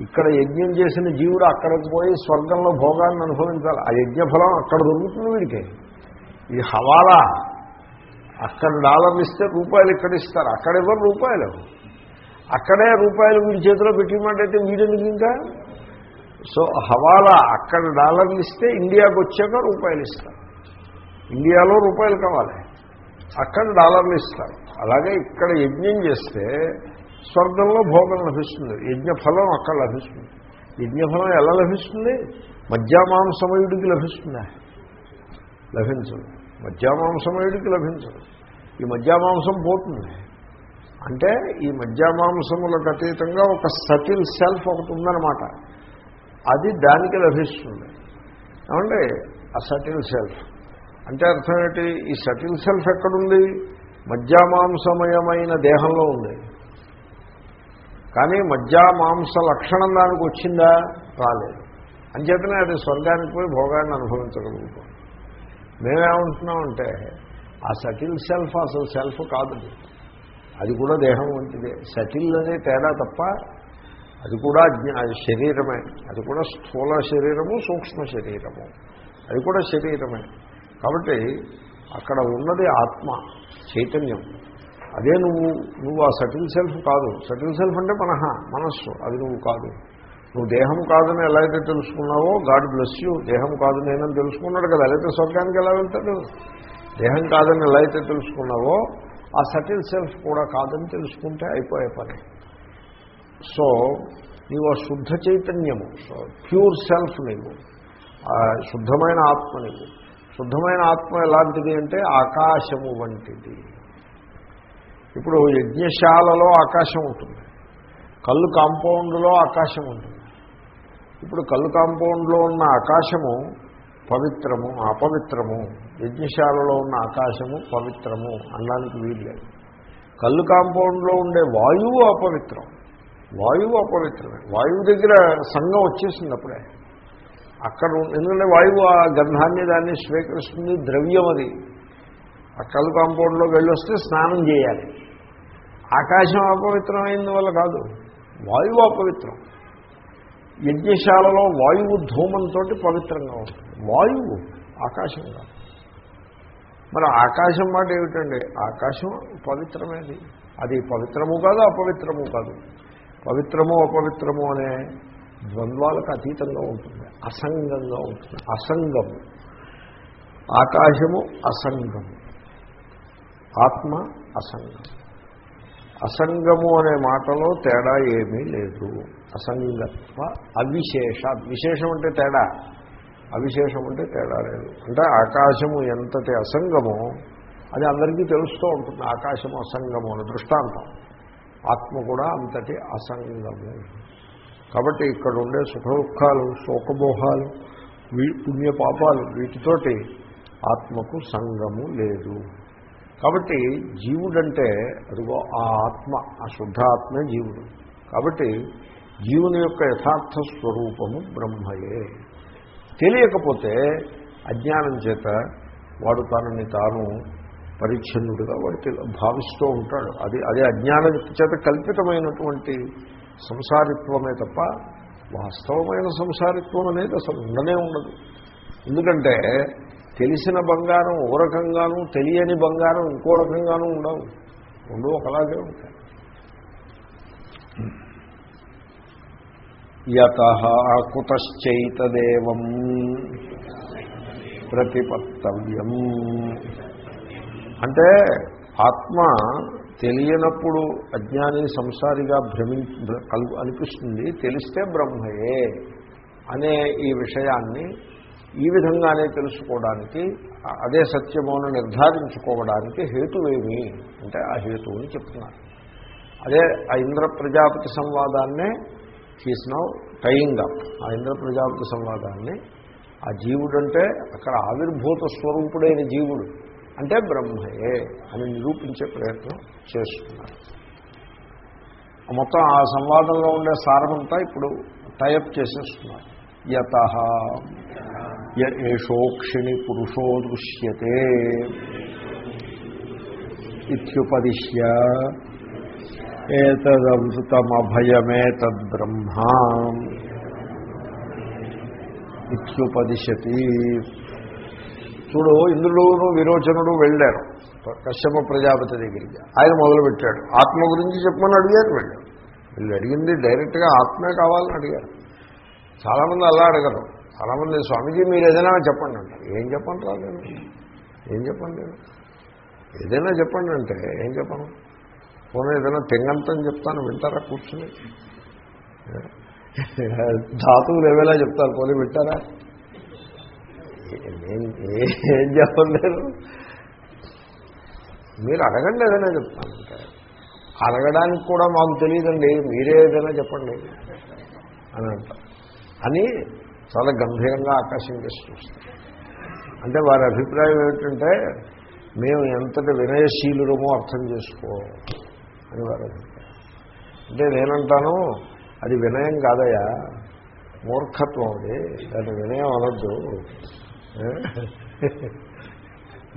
ఇక్కడ యజ్ఞం చేసిన జీవుడు అక్కడికి పోయి స్వర్గంలో భోగాన్ని అనుభవించాలి. ఆ యజ్ఞఫలం అక్కడ దొరుకుతుంది వీడికి. ఇది హవాలా అక్కడ డాలర్లు ఇస్తే రూపాయలు ఇక్కడ ఇస్తారు. అక్కడ ఇవ్వరు రూపాయలు? అక్కడే రూపాయలు వీడి చేతిలో పెట్టినట్టయితే వీడెందుకు ఇంకా? సో హవాలా అక్కడ డాలర్లు ఇస్తే ఇండియాకు వచ్చాక రూపాయలు ఇస్తారు. ఇండియాలో రూపాయలు కావాలి. అక్కడ డాలర్లు ఇస్తారు. అలాగే ఇక్కడ యజ్ఞం చేస్తే స్వర్గంలో భోగం లభిస్తుంది. యజ్ఞఫలం అక్కడ లభిస్తుంది. యజ్ఞఫలం ఎలా లభిస్తుంది? మధ్యామాంసమయుడికి లభిస్తుందా? లభించదు. మధ్యామాంసమయుడికి లభించదు. ఈ మధ్యామాంసం పోతుంది. అంటే ఈ మధ్యామాంసములకు అతీతంగా ఒక సటిల్ సెల్ఫ్ ఒకటి ఉందన్నమాట. అది దానికి లభిస్తుంది. ఏమంటే ఆ సటిల్ సెల్ఫ్. అంటే అర్థం ఏంటి? ఈ సటిల్ సెల్ఫ్ ఎక్కడుంది? మధ్యామాంసమయమైన దేహంలో ఉంది. కానీ మధ్యామాంస లక్షణం దానికి వచ్చిందా? రాలేదు. అంచేతనే అది స్వర్గానికి పోయి భోగాన్ని అనుభవించగలుగుతాం. మేమేమంటున్నామంటే ఆ సటిల్ సెల్ఫ్ అసలు సెల్ఫ్ కాదు. అది. కూడా దేహం వంటిదే. సటిల్ అనే తేడా తప్ప అది కూడా అది శరీరమే. అది కూడా స్థూల శరీరము సూక్ష్మ శరీరము. అది కూడా శరీరమే. కాబట్టి అక్కడ ఉన్నది ఆత్మ చైతన్యం. అదే నువ్వు నువ్వు ఆ సటిల్ సెల్ఫ్ కాదు. సటిల్ సెల్ఫ్ అంటే మనహ మనస్సు. అది నువ్వు కాదు. నువ్వు దేహం కాదని ఎలా అయితే తెలుసుకున్నావో గాడ్ బ్లెస్ యూ దేహం కాదు నేనని తెలుసుకున్నాడు కదా. ఎలా అయితే స్వర్గానికి ఎలా వెళ్తాడు? దేహం కాదని ఎలా అయితే తెలుసుకున్నావో ఆ సటిల్ సెల్ఫ్ కూడా కాదని తెలుసుకుంటే అయిపోయే పని. సో నీవు ఆ శుద్ధ చైతన్యము సో ప్యూర్ సెల్ఫ్ నీవు ఆ శుద్ధమైన ఆత్మ నీవు. శుద్ధమైన ఆత్మ ఎలాంటిది అంటే ఆకాశము వంటిది. ఇప్పుడు యజ్ఞశాలలో ఆకాశం ఉంటుంది. కళ్ళు కాంపౌండ్లో ఆకాశం ఉంటుంది. ఇప్పుడు కళ్ళు కాంపౌండ్లో ఉన్న ఆకాశము పవిత్రము అపవిత్రము. యజ్ఞశాలలో ఉన్న ఆకాశము పవిత్రము అనడానికి వీల్లేదు కళ్ళు కాంపౌండ్లో ఉండే వాయువు అపవిత్రం. వాయువు అపవిత్రమే. వాయువు దగ్గర సంఘం వచ్చేసింది అప్పుడే. అక్కడ ఎందుకంటే వాయువు ఆ గంధాన్ని దాన్ని స్వీకరిస్తుంది ద్రవ్యం అది. ఆ కళ్ళు వెళ్ళి వెళ్ళొస్తే స్నానం చేయాలి. ఆకాశం అపవిత్రమైంది వల్ల కాదు వాయువు అపవిత్రం. యజ్ఞశాలలో వాయువు ధూమంతో పవిత్రంగా ఉంటుంది. వాయువు ఆకాశం కాదు. మరి ఆకాశం మాట ఏమిటండి? ఆకాశం పవిత్రమేది. అది పవిత్రము కాదు అపవిత్రము కాదు. పవిత్రము అపవిత్రము అనే ద్వంద్వాలకు అతీతంగా ఉంటుంది. అసంగంగా ఉంటుంది. అసంగము. ఆకాశము అసంగము. ఆత్మ అసంగం. అసంగము అనే మాటలో తేడా ఏమీ లేదు. అసంగత్వ అవిశేష. విశేషం అంటే తేడా. అవిశేషం అంటే తేడా లేదు. అంటే ఆకాశము ఎంతటి అసంగమో అది అందరికీ తెలుస్తూ ఉంటుంది. ఆకాశము అసంగము అని దృష్టాంతం. ఆత్మ కూడా అంతటి అసంగము. కాబట్టి ఇక్కడ ఉండే సుఖ దుఃఖాలు శోకమోహాలు వీ పుణ్య పాపాలు వీటితోటి ఆత్మకు సంగము లేదు. కాబట్టి జీవుడంటే అదిగో ఆ ఆత్మ ఆ శుద్ధ ఆత్మే జీవుడు. కాబట్టి జీవుని యొక్క యథార్థ స్వరూపము బ్రహ్మయే. తెలియకపోతే అజ్ఞానం చేత వాడు తనని తాను పరిచ్ఛన్నుడిగా వాడు భావిస్తూ ఉంటాడు. అది అదే అజ్ఞానం చేత కల్పితమైనటువంటి సంసారిత్వమే తప్ప వాస్తవమైన సంసారిత్వం అనేది అసలు ఉండనే ఉండదు. ఎందుకంటే తెలిసిన బంగారం ఓ రకంగాను తెలియని బంగారం ఇంకో రకంగానూ ఉండవు. రెండు ఒకలాగే ఉంటాయి. యత కుతశ్చైతదేవం ప్రతిపత్తవ్యం. అంటే ఆత్మ తెలియనప్పుడు అజ్ఞాని సంసారిగా భ్రమి కలు అనిపిస్తుంది. తెలిస్తే బ్రహ్మయే అనే ఈ విషయాన్ని ఈ విధంగానే తెలుసుకోవడానికి అదే సత్యమును నిర్ధారించుకోవడానికి హేతువేమి? అంటే ఆ హేతువుని చెప్తున్నారు. అదే ఆ ఇంద్ర ప్రజాపతి సంవాదాన్నే హీస్ నౌ టైయింగ్ అప్ ఆ ఇంద్ర ప్రజాపతి సంవాదాన్ని ఆ జీవుడంటే అక్కడ ఆవిర్భూత స్వరూపుడైన జీవుడు. అంటే బ్రహ్మయే అని నిరూపించే ప్రయత్నం చేస్తున్నారు. ఆ మొత్తం ఆ సంవాదంలో ఉండే సారమంతా ఇప్పుడు టైప్ చేసేస్తున్నారు. యత ఏషోక్షిణి పురుషో దృశ్యతే ఇత్యుపదిశ్య. ఏతదమృతమభయమేతద్బ్రహ్మ. ఇత్యుపదిశతి చూడు ఇంద్రుడును విరోచనుడు వెళ్ళారు. కశ్యప ప్రజాపతి దగ్గరికి. ఆయన మొదలుపెట్టాడు. ఆత్మ గురించి చెప్పమని అడిగారు వెళ్ళాడు వీళ్ళు అడిగింది డైరెక్ట్గా ఆత్మే కావాలని అడిగారు. చాలామంది అలా అడగరు. చాలామంది స్వామీజీ మీరు ఏదైనా చెప్పండి అంటారు. ఏం చెప్పండి రాలేదు నేను ఏం చెప్పండి? నేను ఏదైనా చెప్పండి అంటే ఏం చెప్పను? పోనీ ఏదైనా తెంగంతం చెప్తాను వింటారా? కూర్చుని. ధాతువులు ఏవేలా చెప్తారు? పోనీ వింటారా? నేను ఏం చెప్పలేరు. మీరు అడగండి ఏదైనా చెప్తానంటే అడగడానికి కూడా మాకు తెలియదండి మీరే ఏదైనా చెప్పండి. అని అంటారు. అని చాలా గంభీరంగా ఆకాశం చేసి చూస్తారు అంటే వారి అభిప్రాయం ఏమిటంటే మేము ఎంతటి వినయశీలురమో అర్థం చేసుకో అని వారి అభిప్రాయం. అంటే నేనంటాను అది వినయం కాదయా మూర్ఖత్వం అది. దాన్ని వినయం అనొద్దు.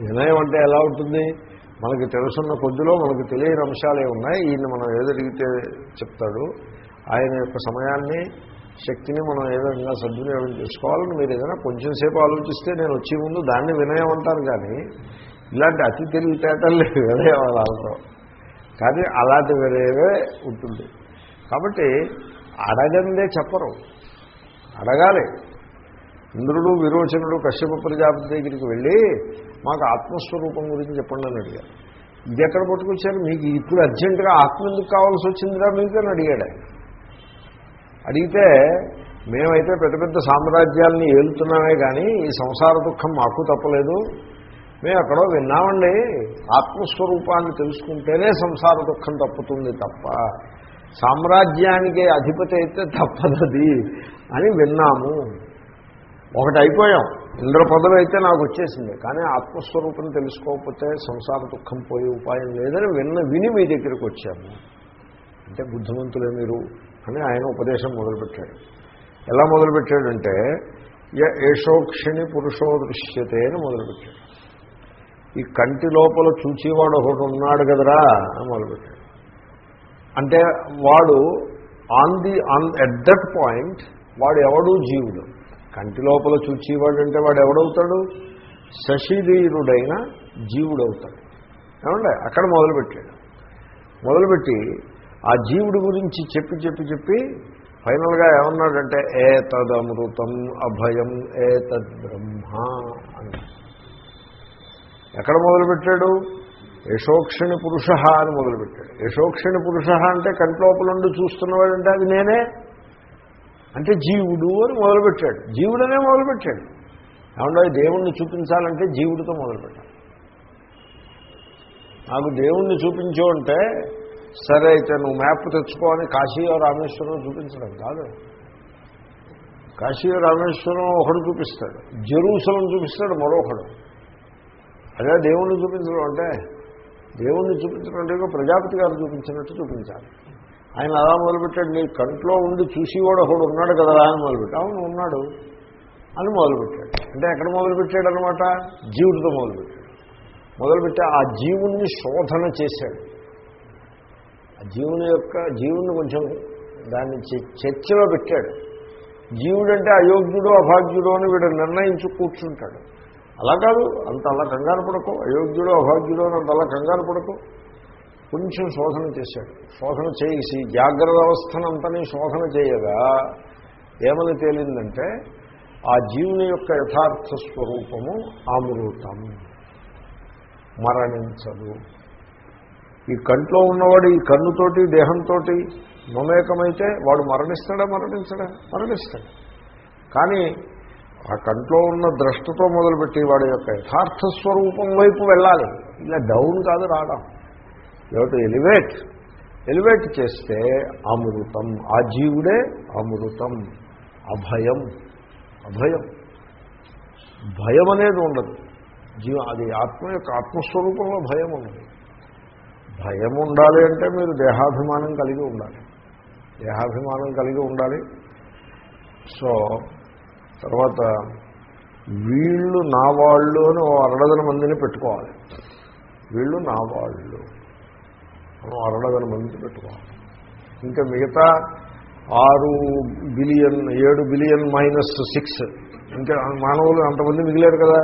వినయం అంటే ఎలా ఉంటుంది? మనకి తెలుసున్న కొద్దిలో మనకు తెలియని అంశాలే ఉన్నాయి. ఈయన మనం ఏదడిగితే చెప్తాడు. ఆయన యొక్క సమయాన్ని శక్తిని మనం ఏ విధంగా సద్వినియోగం చేసుకోవాలని మీరు ఏదైనా కొంచెం సేపు ఆలోచిస్తే నేను వచ్చే ముందు దాన్ని వినయం అంటారు కానీ ఇలాంటి అతి తెలివితేటలు వినయం వాళ్ళతో. కానీ అలాంటి వినయమే ఉంటుంది. కాబట్టి అడగందే చెప్పరు. అడగాలి. ఇంద్రుడు విరోచనుడు కశ్యప ప్రజాపతి దగ్గరికి వెళ్ళి మాకు ఆత్మస్వరూపం గురించి చెప్పండి అని అడిగారు. ఇది ఎక్కడ పట్టుకొచ్చారు? మీకు ఇప్పుడు అర్జెంటుగా ఆత్మ ఎందుకు కావాల్సి వచ్చిందిరా మీకు అని అడిగాడు ఆయన. అడిగితే మేమైతే పెద్ద పెద్ద సామ్రాజ్యాలని ఏలుతున్నామే కానీ ఈ సంసార దుఃఖం మాకు తప్పలేదు. మేము ఎక్కడో విన్నామండి. ఆత్మస్వరూపాన్ని తెలుసుకుంటేనే సంసార దుఃఖం తప్పుతుంది తప్ప సామ్రాజ్యానికి అధిపతి అయితే తప్పదది అని విన్నాము. ఒకటి అయిపోయాం ఇంద్ర పదవి అయితే నాకు వచ్చేసింది. కానీ ఆత్మస్వరూపం తెలుసుకోకపోతే సంసార దుఃఖం పోయే ఉపాయం లేదని విన్న విని మీ దగ్గరికి వచ్చాము. అంటే బుద్ధిమంతులే మీరు. అని ఆయన ఉపదేశం మొదలుపెట్టాడు. ఎలా మొదలుపెట్టాడంటే య ఏషోక్షిణి పురుషో దృశ్యతే అని మొదలుపెట్టాడు. ఈ కంటి లోపల చూచేవాడు ఒకడు ఉన్నాడు కదరా అని మొదలుపెట్టాడు. అంటే వాడు on the on at that point వాడు ఎవడు జీవుడు. కంటి లోపల చూచేవాడు అంటే వాడు ఎవడవుతాడు? శశిధీరుడైన జీవుడవుతాడు. ఏమండి? అక్కడ మొదలుపెట్టాడు. మొదలుపెట్టి ఆ జీవుడి గురించి చెప్పి చెప్పి చెప్పి ఫైనల్గా ఏమన్నాడంటే ఏ తదమృతం అభయం ఏ తద్బ్రహ్మ అని. ఎక్కడ మొదలుపెట్టాడు? యశోక్షిణి పురుష అని మొదలుపెట్టాడు. యశోక్షిణి పురుష అంటే కంట్లోపలుండి చూస్తున్నవాడంటే అది నేనే? అంటే జీవుడు అని మొదలుపెట్టాడు. జీవుడనే మొదలుపెట్టాడు. ఏమన్నా దేవుణ్ణి చూపించాలంటే జీవుడితో మొదలుపెట్టాడు నాకు దేవుణ్ణి చూపించు అంటే సరే అయితే నువ్వు మ్యాప్ తెచ్చుకోని కాశీయో రామేశ్వరం చూపించడం కాదు. కాశీయో రామేశ్వరం ఒకడు చూపిస్తాడు. జెరూసలం చూపిస్తాడు మరొకడు. అదే దేవుణ్ణి చూపించడం అంటే దేవుణ్ణి చూపించడం అంటే ప్రజాపతి గారు చూపించినట్టు చూపించాలి. ఆయన అలా మొదలుపెట్టాడు నీ కంట్లో ఉండి చూసేవాడు ఒకడు ఉన్నాడు కదా అని మొదలుపెట్టాడు అవును ఉన్నాడు అని మొదలుపెట్టాడు. అంటే ఎక్కడ మొదలుపెట్టాడు అనమాట జీవుడితో మొదలుపెట్టాడు. మొదలుపెట్టి ఆ జీవుణ్ణి శోధన చేశాడు. జీవుని యొక్క జీవుని కొంచెం దాన్ని చ- చర్చలో పెట్టాడు. జీవుడంటే అయోగ్యుడు అభాగ్యుడు అని వీడు నిర్ణయించు కూర్చుంటాడు. అలా కాదు అంత అలా కంగారు పడకు. అయోగ్యుడు అభాగ్యుడు అని అంత అలా కంగారు పడకు. కొంచెం శోధన చేశాడు. శోధన చేసి జాగ్రత్త అవస్థనంతని శోధన చేయగా ఏమని తేలిందంటే ఆ జీవుని యొక్క యథార్థ స్వరూపము అమృతం. మరణించదు. ఈ కంట్లో ఉన్నవాడు ఈ కన్నుతోటి దేహంతో మమేకమైతే వాడు మరణిస్తాడా మరణించడా? మరణిస్తాడు. కానీ ఆ కంట్లో ఉన్న ద్రష్టతో మొదలుపెట్టి వాడి యొక్క యథార్థ స్వరూపం వైపు వెళ్ళాలి. ఇలా డౌన్ కాదు రావడం. To elevate. ఎలివేట్ చేస్తే అమృతం. ఆ జీవుడే అమృతం. అభయం. అభయం. భయం అనేది ఉండదు. జీవ అది ఆత్మ యొక్క ఆత్మస్వరూపంలో భయం ఉండదు భయం ఉండాలి అంటే మీరు దేహాభిమానం కలిగి ఉండాలి. దేహాభిమానం కలిగి ఉండాలి. సో తర్వాత వీళ్ళు నా వాళ్ళు అని ఓ అరడదన మందిని పెట్టుకోవాలి. వీళ్ళు నా వాళ్ళు అరడదన మందిని పెట్టుకోవాలి. ఇంకా మిగతా ఆరు బిలియన్ ఏడు బిలియన్ మైనస్ సిక్స్. ఇంకా మానవులు అంతమంది మిగిలేరు కదా.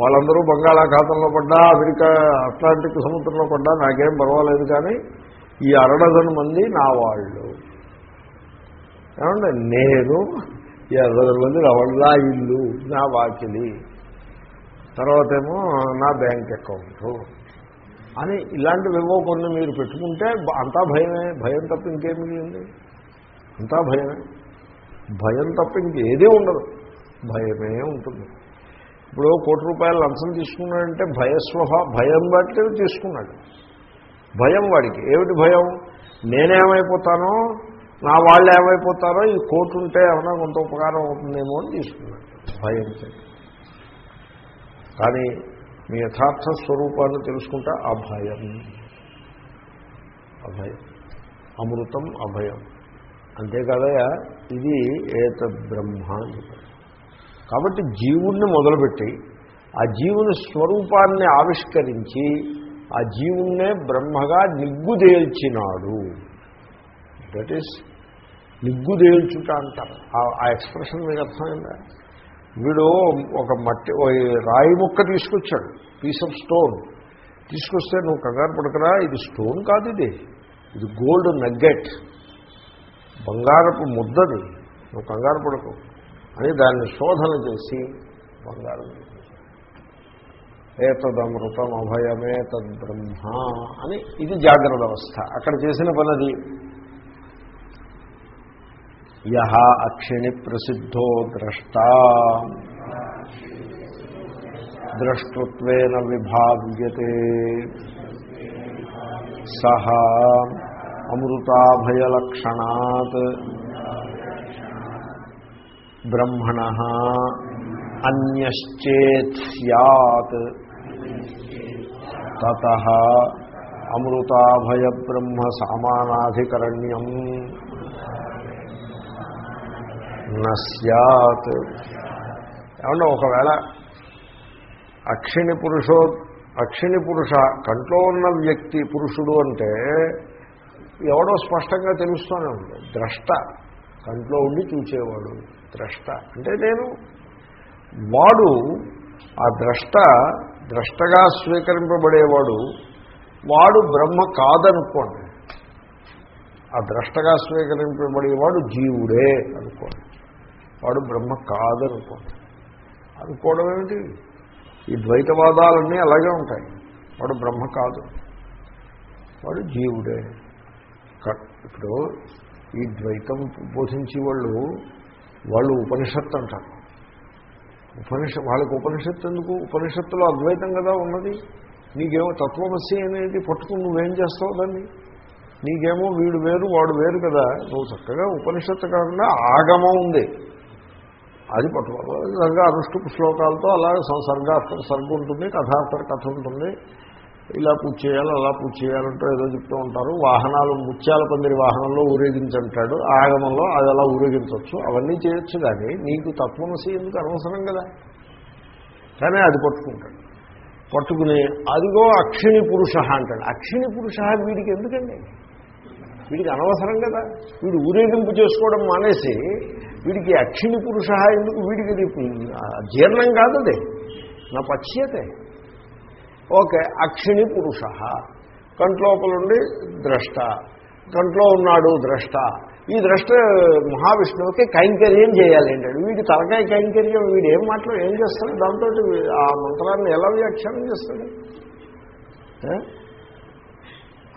వాళ్ళందరూ బంగాళాఖాతంలో పడ్డా అమెరికా అట్లాంటిక్ సముద్రంలో పడ్డా నాకేం పర్వాలేదు కానీ ఈ అరడజన్ మంది నా వాళ్ళు. ఏమంటే నేను ఈ అరడజన్ మంది నా వాళ్ళు నా ఇల్లు నా వాకిలి. తర్వాత ఏమో నా బ్యాంక్ అకౌంట్. అని ఇలాంటివేవో కొన్ని మీరు పెట్టుకుంటే అంతా భయమే. భయం తప్ప ఇంకేమి లేదు. అంతా భయమే. భయం తప్ప ఇంకేదీ ఉండదు. భయమే ఉంటుంది. ఇప్పుడు కోటి రూపాయలు లంచం తీసుకున్నాడంటే భయస్వభా భయం బట్టి తీసుకున్నాడు. భయం వాడికి. ఏమిటి భయం? నేనేమైపోతానో నా వాళ్ళు ఏమైపోతారో ఈ కోటు ఉంటే ఏమైనా కొంత ఉపకారం అవుతుందేమో అని తీసుకున్నాడు. భయం కానీ మీ యథార్థ స్వరూపాన్ని తెలుసుకుంటే అభయం అభయం అమృతం అభయం. అంతేకాదయా ఇది ఏత బ్రహ్మ అని చెప్పారు. కాబట్టి జీవుణ్ణి మొదలుపెట్టి ఆ జీవుని స్వరూపాన్ని ఆవిష్కరించి ఆ జీవుణ్ణే బ్రహ్మగా నిగ్గుదేల్చినాడు. దట్ ఈస్ నిగ్గుదేల్చుట అంటారు. ఆ- ఎక్స్ప్రెషన్ మీకు అర్థమైందా? వీడు ఒక మట్టి రాయి ముక్క తీసుకొచ్చాడు పీస్ ఆఫ్ స్టోన్ తీసుకొస్తే నువ్వు కంగారు పడకరా ఇది స్టోన్ కాదు ఇది. ఇది గోల్డ్ నగ్గెట్ బంగారపు ముద్దది. నువ్వు కంగారు పడకు. అని దాన్ని శోధన చేసి బంగారం ఏతదమృతం అభయమే తద్బ్రహ్మ అని ఇది జాగ్రత్త అవస్థ అక్కడ చేసిన పనది యహ అక్షిణి ప్రసిద్ధో ద్రష్ట. ద్రష్టృత్వేన విభావ్యతే. సహ అమృతాభయలక్షణాత్. బ్రహ్మణ అన్యశ్చేత్ సత్ తత అమృతాభయ బ్రహ్మ సామానాధికరణ్యం నత్ ఏమన్నా ఒకవేళ అక్షిణి పురుషో అక్షిణి పురుష కంట్లో ఉన్న వ్యక్తి పురుషుడు అంటే ఎవడో స్పష్టంగా తెలుస్తూనే ఉంది. ద్రష్ట కంట్లో ఉండి చూచేవాడు. ద్రష్ట. అంటే నేను వాడు ఆ ద్రష్ట ద్రష్టగా స్వీకరింపబడేవాడు వాడు బ్రహ్మ కాదనుకోండి. ఆ ద్రష్టగా స్వీకరింపబడేవాడు జీవుడే అనుకోండి. వాడు బ్రహ్మ కాదనుకోండి. అనుకోవడం ఏమిటి? ఈ ద్వైతవాదాలన్నీ అలాగే ఉంటాయి. వాడు బ్రహ్మ కాదు. వాడు జీవుడే. ఇప్పుడు ఈ ద్వైతం బోధించే వాళ్ళు వాళ్ళు ఉపనిషత్తు అంటారు. ఉపనిషత్ వాళ్ళకి ఉపనిషత్తు ఎందుకు? ఉపనిషత్తులో అద్వైతం కదా ఉన్నది. నీకేమో తత్వమసి అనేది పట్టుకుని నువ్వేం చేస్తావు దాన్ని? నీకేమో వీడు వేరు వాడు వేరు కదా. నువ్వు చక్కగా ఉపనిషత్తు కాకుండా ఆగమం ఉంది. అది పట్టుకోవాలి. అనుష్ఠుపు శ్లోకాలతో అలాగే సర్గాఫ్టర్ సర్గు ఉంటుంది కథార్థ కథ ఉంటుంది. ఇలా పూజ చేయాలి అలా పూజ చేయాలంటూ ఏదో చెప్తూ ఉంటారు. వాహనాలు ముత్యాల పందిరి వాహనంలో ఊరేగించంటాడు. ఆగమంలో అది అలా ఊరేగించవచ్చు. అవన్నీ చేయొచ్చు కానీ నీకు తత్వమసి ఎందుకు అనవసరం కదా? కానీ అది పట్టుకుంటాడు. పట్టుకుని అదిగో అక్షిణి పురుష అంటాడు. అక్షిణి పురుష వీడికి ఎందుకండి? వీడికి అనవసరం కదా? వీడు ఊరేగింపు చేసుకోవడం మానేసి వీడికి అక్షిణి పురుష ఎందుకు? వీడికి జీర్ణం కాదు అది నా పచ్యతే ఓకే అక్షిణి పురుష. కంట్లోపలుండి ద్రష్ట. కంట్లో ఉన్నాడు ద్రష్ట. ఈ ద్రష్ట మహావిష్ణువుకి కైంకర్యం చేయాలి అంటాడు. వీడి తలకాయ కైంకర్యం వీడు ఏం మాటలు ఏం చేస్తాడు? దాంతో ఆ మంత్రాన్ని ఎలా వ్యాఖ్యానం చేస్తాడు?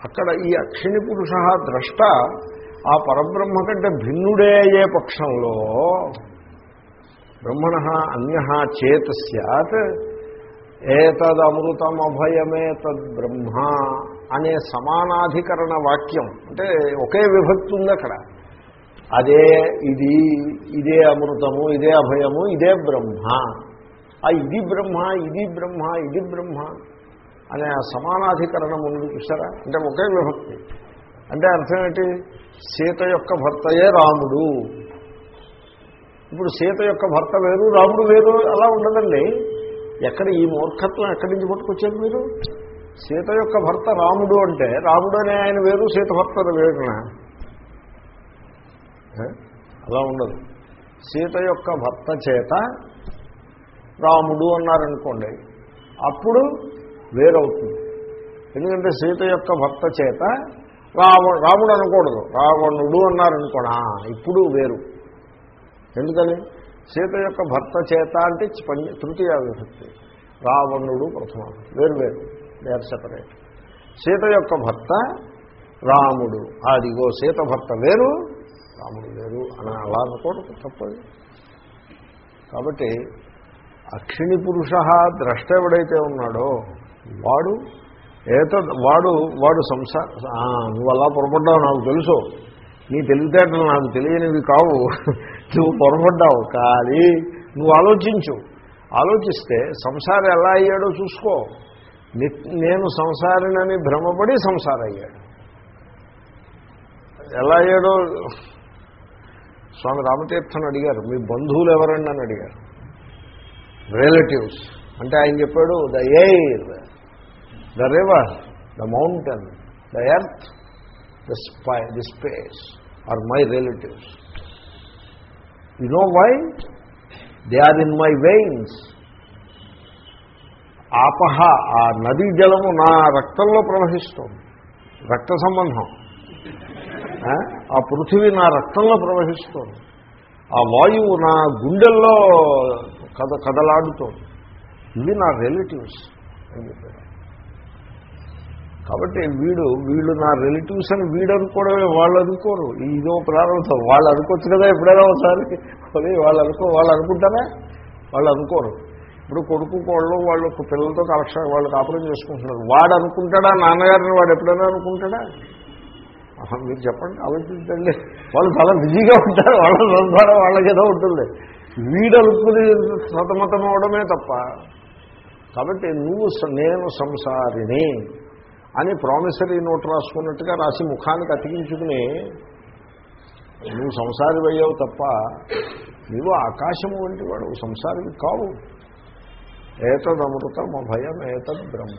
అక్కడ ఈ అక్షిణి పురుష ద్రష్ట ఆ పరబ్రహ్మ కంటే భిన్నుడే అయ్యే పక్షంలో బ్రహ్మణ అన్య చేత సత్ ఏతదమృతమభయమేతద్ బ్రహ్మ అనే సమానాధికరణ వాక్యం. అంటే ఒకే విభక్తి ఉంది అక్కడ. అదే ఇది ఇదే అమృతము ఇదే అభయము ఇదే బ్రహ్మ. ఆ ఇది బ్రహ్మ ఇది బ్రహ్మ ఇది బ్రహ్మ అనే సమానాధికరణం ఉంది చూసారా? అంటే ఒకే విభక్తి. అంటే అర్థం ఏంటి? సీత యొక్క భర్తయే రాముడు. ఇప్పుడు సీత యొక్క భర్త వేరు రాముడు వేరు అలా ఉండదండి. ఎక్కడ ఈ మూర్ఖత్వం ఎక్కడి నుంచి పట్టుకొచ్చారు మీరు? సీత యొక్క భర్త రాముడు అంటే రాముడు అనే ఆయన వేరు సీత భర్త వేరునా అలా ఉండదు. సీత యొక్క భర్త చేత రాముడు అన్నారనుకోండి అప్పుడు వేరవుతుంది. ఎందుకంటే సీత యొక్క భర్త చేత రావ రాముడు అనకూడదు. రావణుడు అన్నారనుకోండి ఇప్పుడు వేరు. ఎందుకని? సీత యొక్క భర్త చేత అంటే తృతీయ విభక్తి రావణుడు ప్రథమ. వేరు వేరు. వేరు సెపరేట్ సీత యొక్క భర్త రాముడు. అదిగో సీత భర్త వేరు రాముడు వేరు అని అలా అనుకోవడం తప్పదు. కాబట్టి అక్షిణి పురుష ద్రష్ట ఎవడైతే ఉన్నాడో వాడు ఏత వాడు వాడు సంసార నువ్వు అలా పొరపడ్డావు నాకు తెలుసు. నీ తెలివితేటలు నాకు తెలియనివి కావు. నువ్వు పొరపడ్డావు. కానీ నువ్వు ఆలోచించు. ఆలోచిస్తే సంసారం ఎలా అయ్యాడో చూసుకో. నేను సంసారినని భ్రమపడి సంసార అయ్యాడు ఎలా అయ్యాడో స్వామి రామతీర్థను అడిగారు. మీ బంధువులు ఎవరండి అని అడిగారు. రిలేటివ్స్. అంటే ఆయన చెప్పాడు the air the river the mountain the earth the sky the space are my relatives. You know why they are in my veins ఆపహ ఆ నదీ జలము నా రక్తంలో ప్రవహిస్తుంది. రక్త సంబంధం. ఆ? పృథివీ నా రక్తంలో ప్రవహిస్తుంది. ఆ వాయువు నా గుండెల్లో కథ కదలాడుతోంది. ఇవి నా రిలేటివ్స్ అని చెప్పారు. కాబట్టి వీడు వీళ్ళు నా రిలేటివ్స్ అని వీడు అనుకోవడమే వాళ్ళు అనుకోరు. ఇదో ప్రారంభం వాళ్ళు అనుకోవచ్చు కదా ఎప్పుడైనా ఒకసారి. వాళ్ళు అనుకో వాళ్ళు అనుకుంటారా? వాళ్ళు అనుకోరు. ఇప్పుడు కొడుకు కోళ్ళు వాళ్ళు పిల్లలతో కలెక్షన్ వాళ్ళు కాపురం చేసుకుంటున్నారు. వాడు అనుకుంటాడా? నాన్నగారిని వాడు ఎప్పుడైనా అనుకుంటాడా? మీరు చెప్పండి ఆలోచించండి. వాళ్ళు చాలా బిజీగా ఉంటారు. వాళ్ళ సంసారం వాళ్ళకేదో ఉంటుంది. వీడు అనుకుని సతమతం అవడమే తప్ప. కాబట్టి నువ్వు నేను సంసారిని అని ప్రామిసరీ నోట్ రాసుకున్నట్టుగా రాసి ముఖానికి అతికించుకుని నువ్వు సంసారి అయ్యావు తప్ప నువ్వు ఆకాశము వంటి వాడు సంసారివి కావు. ఏతదమృతం అభయం ఏతద్ బ్రహ్మ.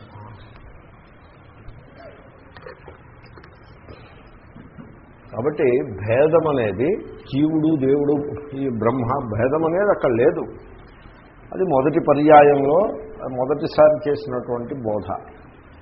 కాబట్టి భేదం అనేది జీవుడు దేవుడు ఈ బ్రహ్మ భేదం అనేది అక్కడ లేదు. అది మొదటి పర్యాయంలో మొదటిసారి చేసినటువంటి బోధ.